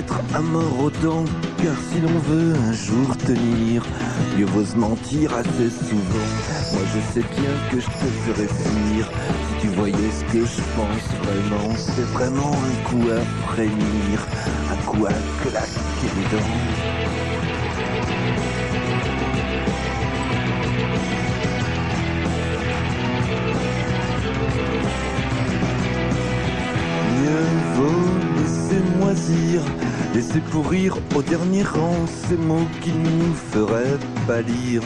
mettre à mort aux dents, car si l'on veut un jour tenir, mieux vaut se mentir assez souvent. Moi je sais bien que je te ferais fuir, si tu voyais ce que je pense vraiment, c'est vraiment un coup à frémir, un coup à claquer les dents. Mieux vaut laisser pourrir au dernier rang ces mots qui nous feraient pâlir,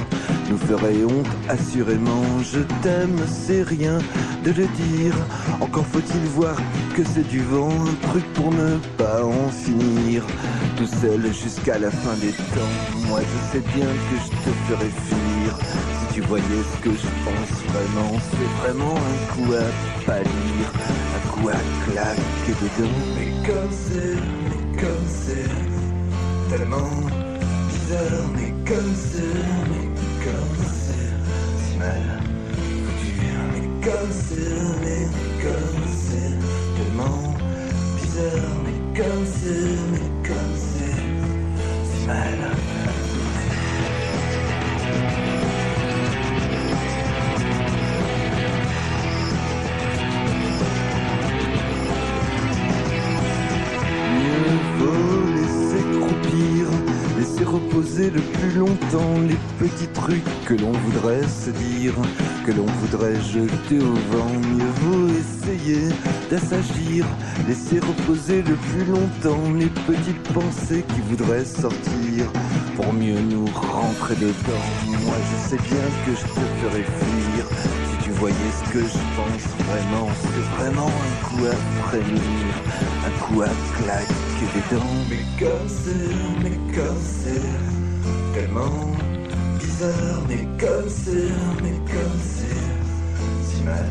nous feraient honte assurément. Je t'aime, c'est rien de le dire. Encore faut-il voir que c'est du vent, un truc pour ne pas en finir. Tout seul jusqu'à la fin des temps. Moi je sais bien que je te ferais fuir. Si tu voyais ce que je pense vraiment, c'est vraiment un coup à pâlir, un coup à claquer dedans. Mais comme c'est, comme c'est, tellement bizarre, mais comme c'est, mais comme c'est, si mal foutu. Mais comme c'est, mais comme c'est, tellement bizarre, que l'on voudrait se dire. que l'on voudrait jeter au vent. Mieux vaut essayer d'assagir, laisser reposer le plus longtemps les petites pensées qui voudraient sortir pour mieux nous rentrer dedans. Moi je sais bien que je te ferai fuir si tu voyais ce que je pense vraiment. C'est vraiment un coup à prévenir, un coup à claquer des dents. Mais comme c'est, mais comme c'est, tellement mais comme c'est, mais comme c'est, si mal.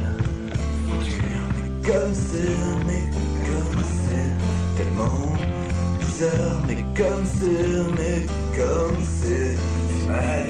Mais comme c'est, mais comme c'est, tellement bizarre, mais comme c'est, mais comme c'est, si mal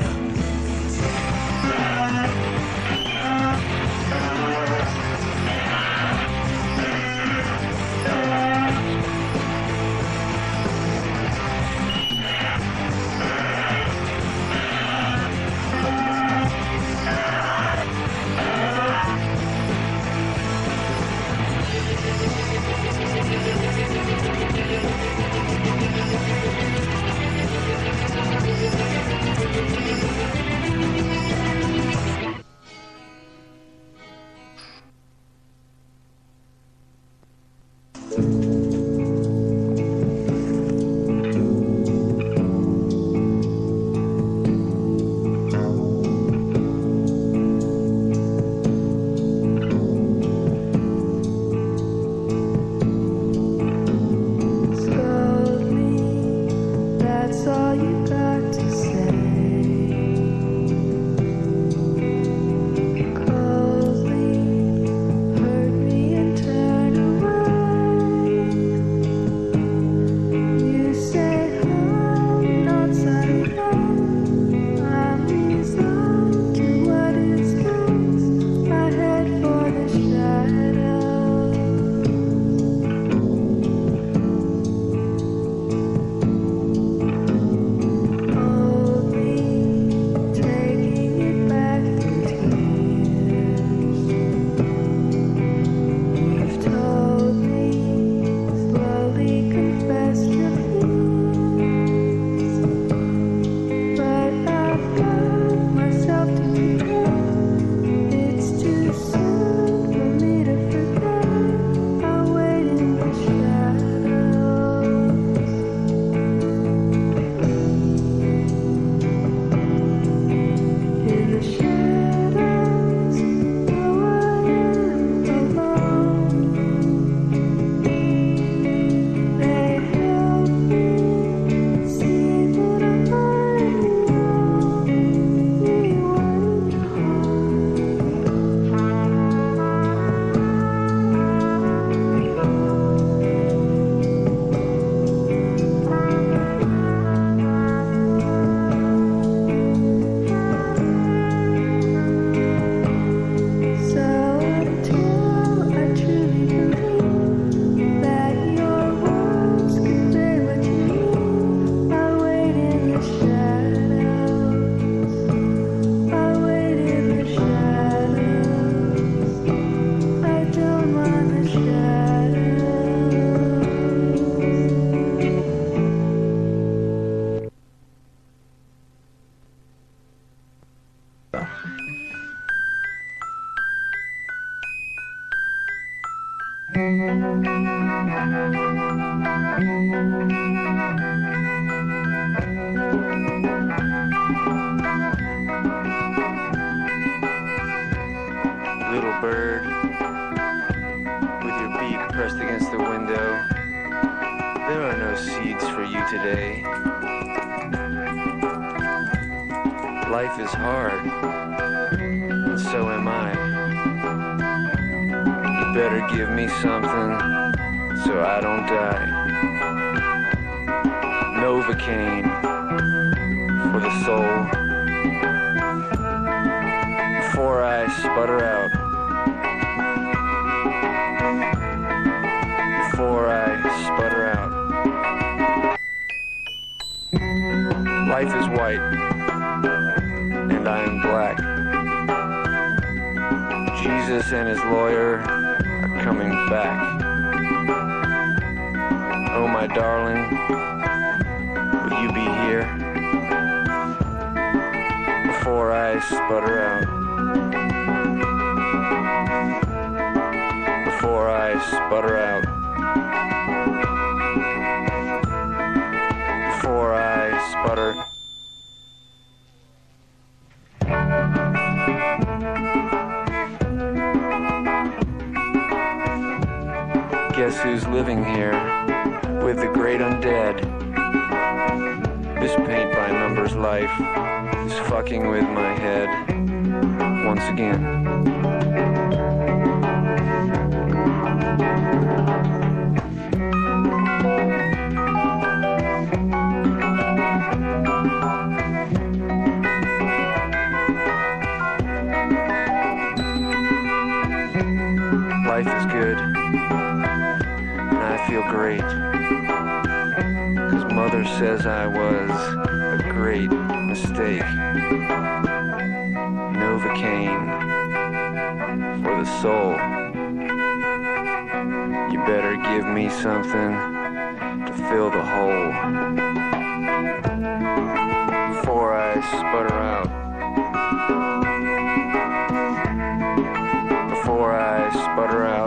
Little bird, with your beak pressed against the window, there are no seeds for you today. Life is hard, better give me something so I don't die. Novocaine for the soul before I sputter out. Before I sputter out. Life is white, and I am black. Jesus and his lawyer coming back. Oh, my darling, would you be here? Before I sputter out. Before I sputter out. Who's living here with the great undead? This paint by numbers life is fucking with my head once again. Great. Cause mother says I was a great mistake. Novocaine for the soul. You better give me something to fill the hole. Before I sputter out. Before I sputter out.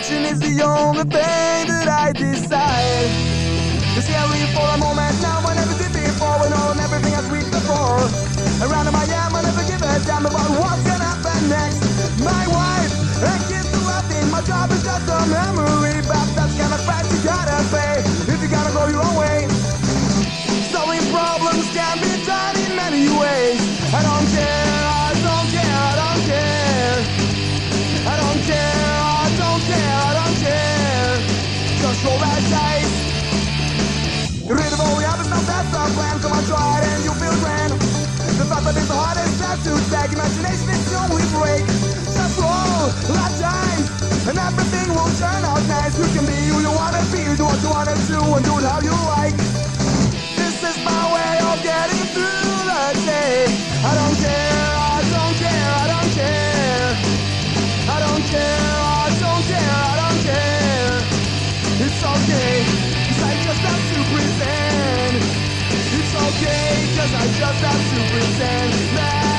Option is the only thing that I decide. This is my way of getting through the day. I don't care, I don't care, I don't care. I don't care, I don't care, I don't care. It's okay, I just have to pretend. It's I just have to pretend.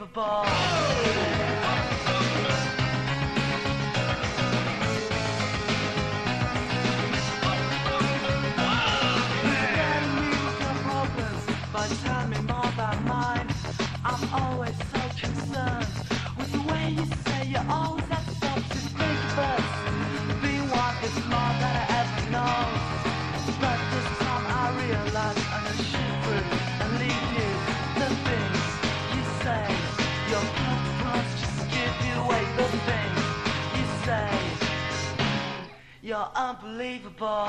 Unbelievable. Unbelievable.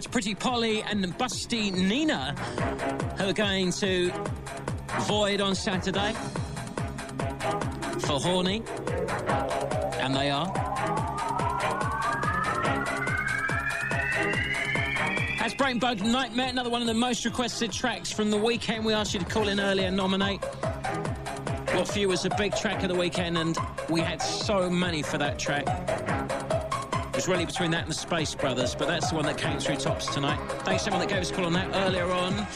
To Pretty Polly and Busty Nina, who are going to Void on Saturday for Horny. And they are. That's Brainbug Nightmare, another one of the most requested tracks from the weekend. We asked you to call in earlier and nominate what for you was a big track of the weekend, and we had so many for that track. Really between that and the Space Brothers, but that's the one that came through tops tonight. Thanks to everyone that gave us a call on that earlier on.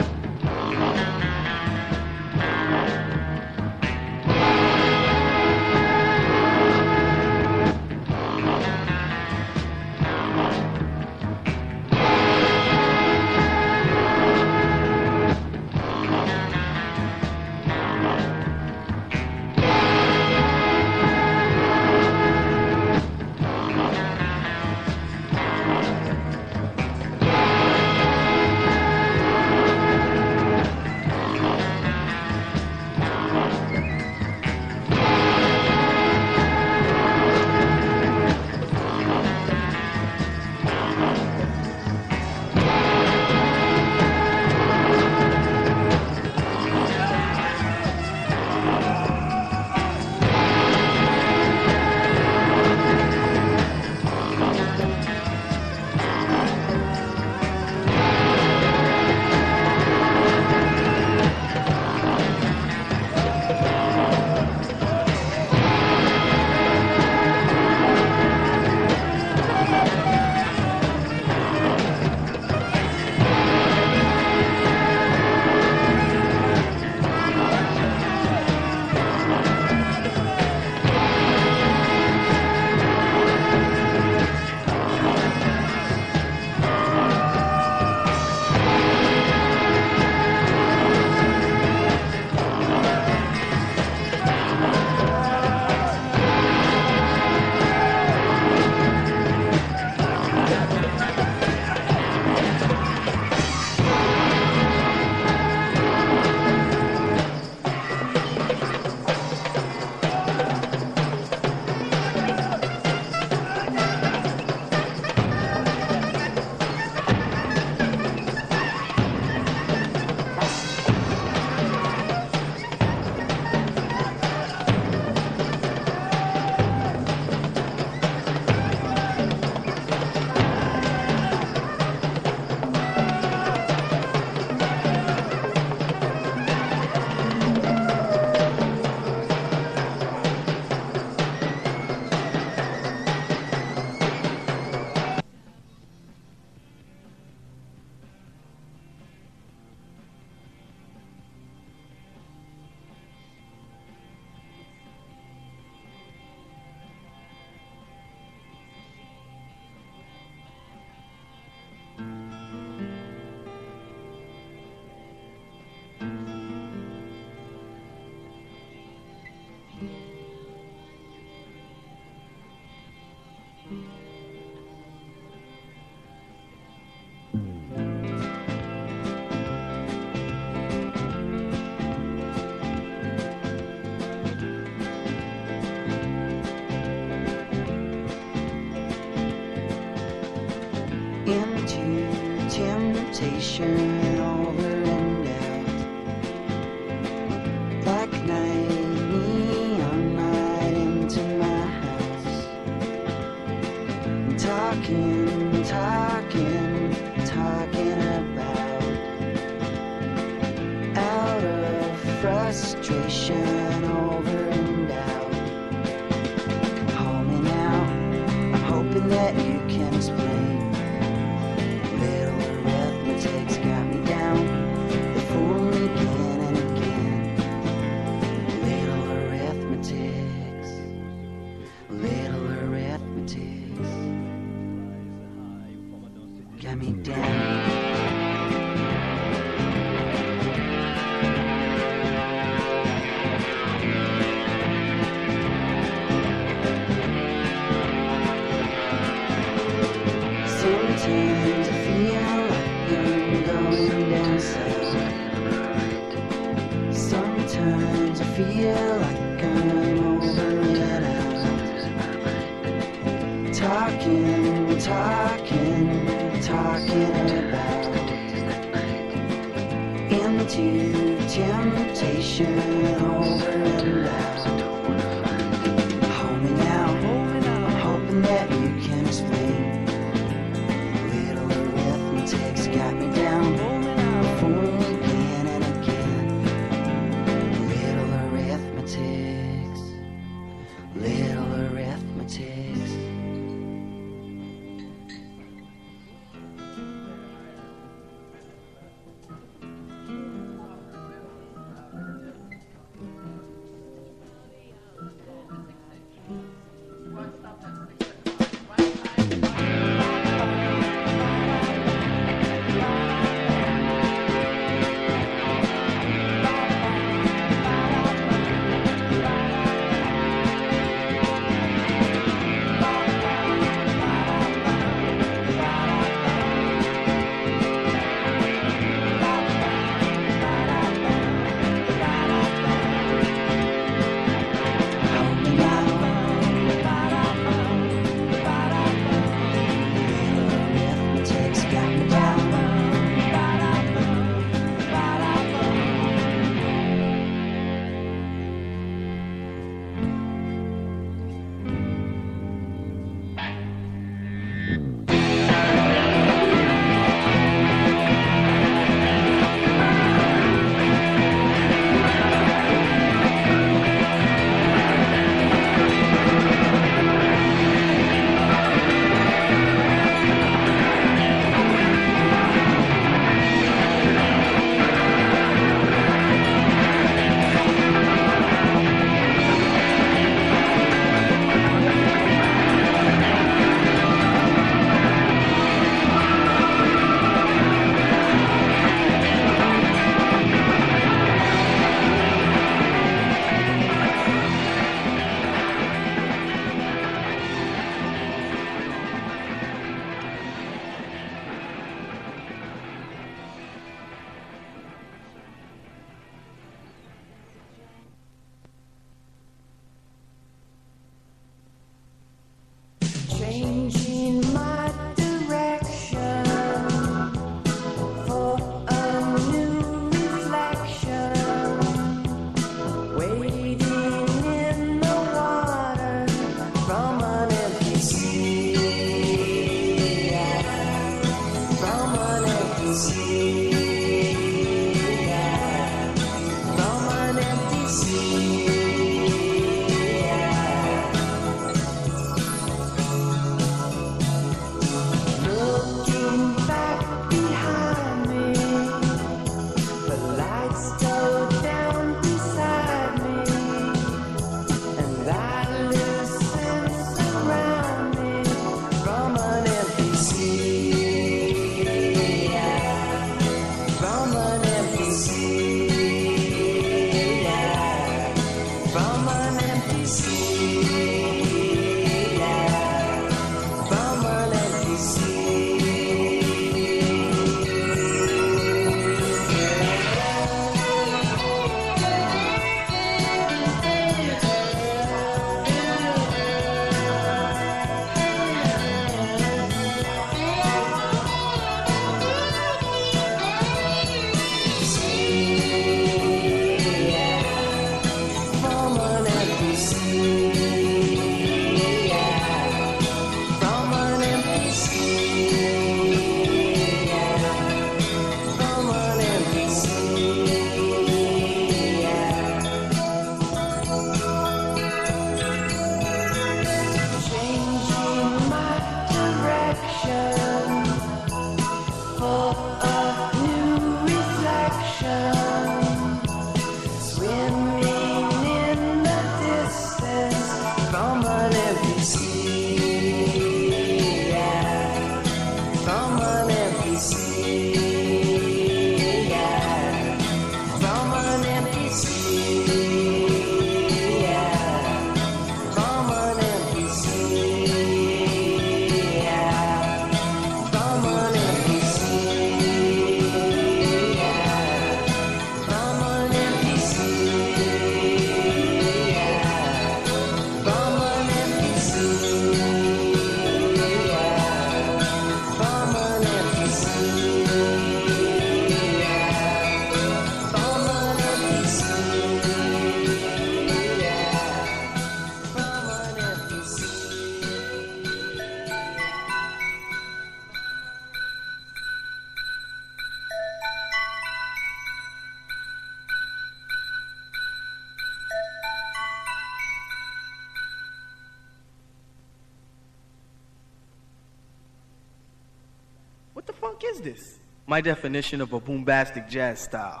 Is this? My definition of a boombastic jazz style.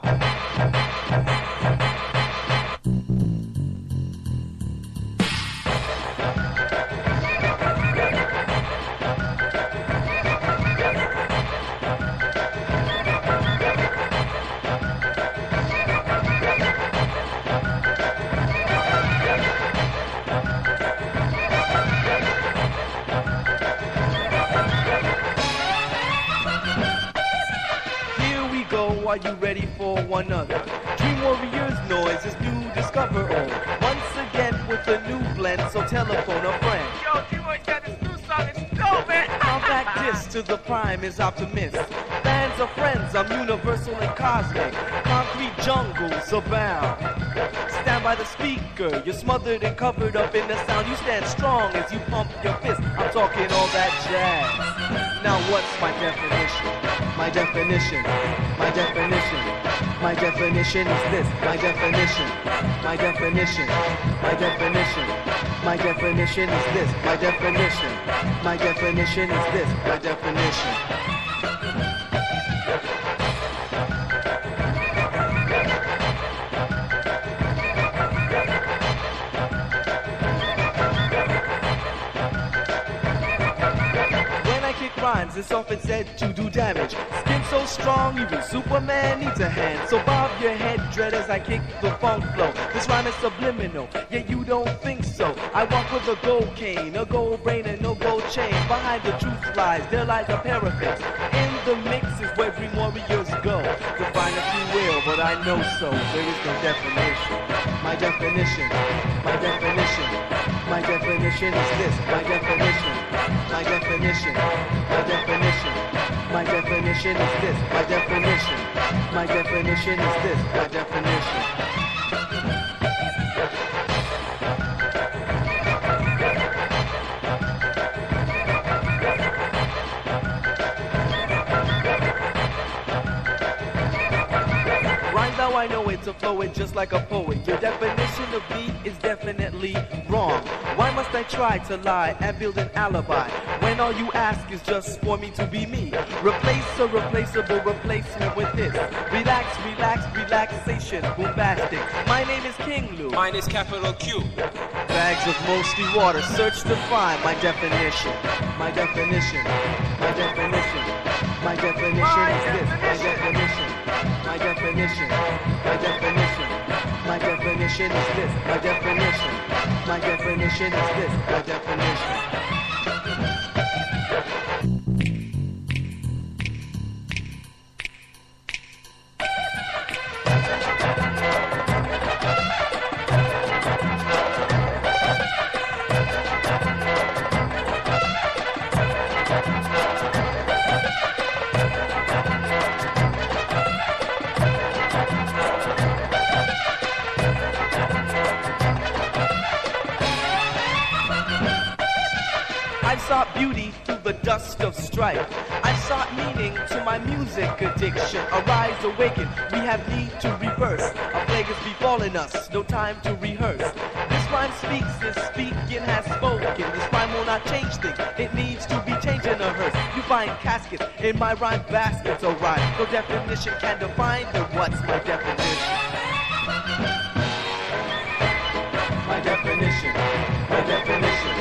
Is optimist. Fans are friends, I'm universal and cosmic. Concrete jungles abound. Stand by the speaker, you're smothered and covered up in the sound. You stand strong as you pump your fist. I'm talking all that jazz. Now what's my definition? My definition, my definition, my definition is this. My definition, my definition, my definition, my definition is this. My definition, my definition is this. My definition. When I kick rhymes, it's often said to do damage. Skin so strong, even Superman needs a hand. So bob your head, dread, as I kick the funk flow. This rhyme is subliminal, yet you don't think. I walk with a gold cane, a gold brain, and no gold chain. Behind the truth lies, there lies a parapet. In the mix is where dream warriors go. Define if you will, but I know so. There is no definition. My definition, my definition, my definition is this. My definition, my definition, my definition, my definition is this. My definition, my definition is this. My definition. Know it to flow it just like a poet. Your definition of me is definitely wrong. Why must I try to lie and build an alibi when all you ask is just for me to be me? Replace a replaceable replacement with this. Relax, relax, relaxation, bombastic. My name is King Lou. Mine is capital Q. Bags of mostly water, search to find my definition. My definition. My definition. My definition is this. My definition. My definition. My definition. My definition is this. My definition. My definition is this. My definition. Time to rehearse. This rhyme speaks, this speaking has spoken. This rhyme will not change things, it needs to be changed in a hearse. You find caskets in my rhyme baskets, oh rhyme. No definition can define the what's my definition. My definition, my definition,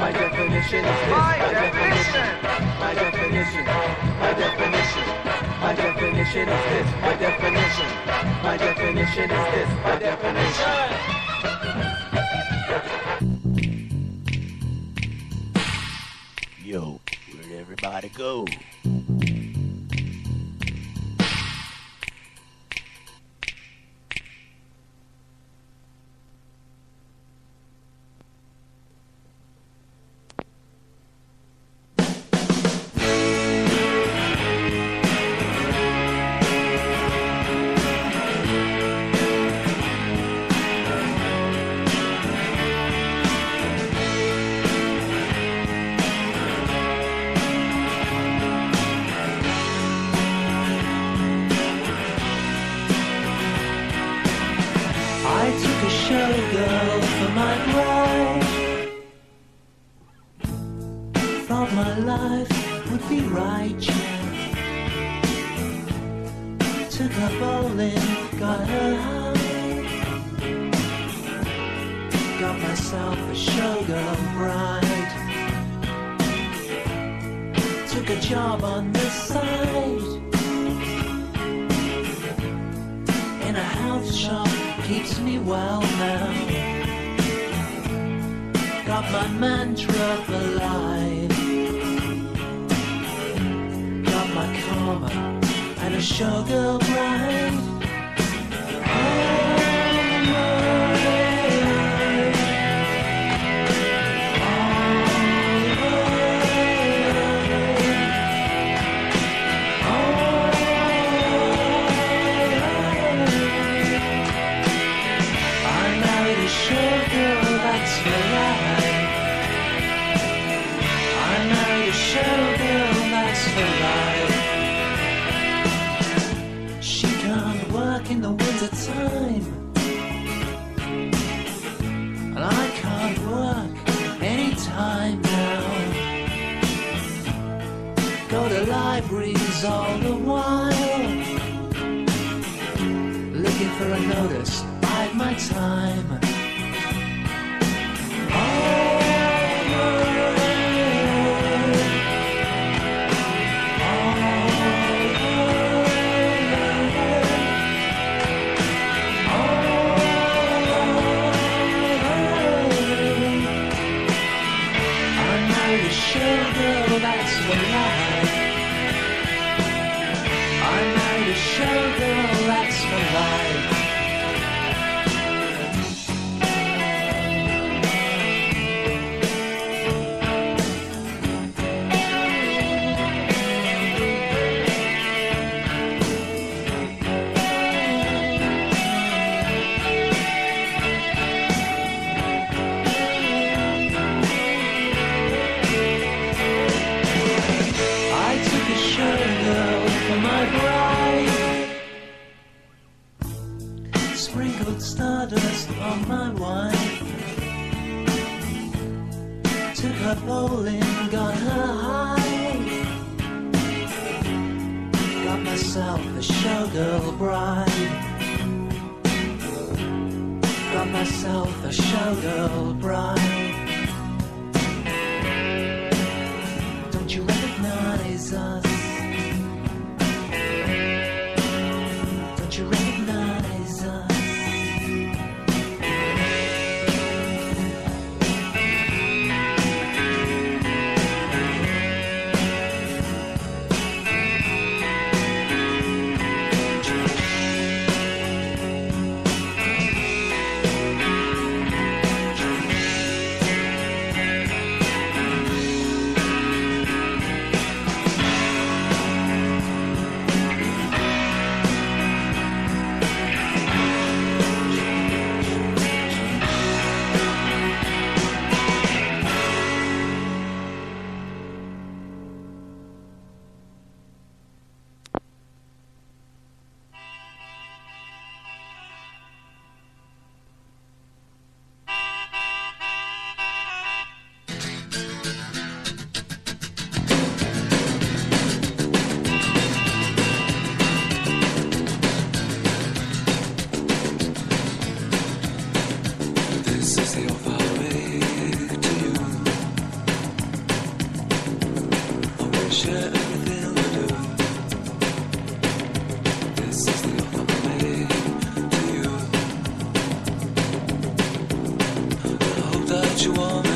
my definition is this. My definition, my definition, my definition, my definition is this. My definition is this. My definition. Yo, where'd everybody go? in the winter time. And I can't work any time now. Go to libraries all the while. Looking for a notice, bide my time. shoulder. that you want.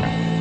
Thank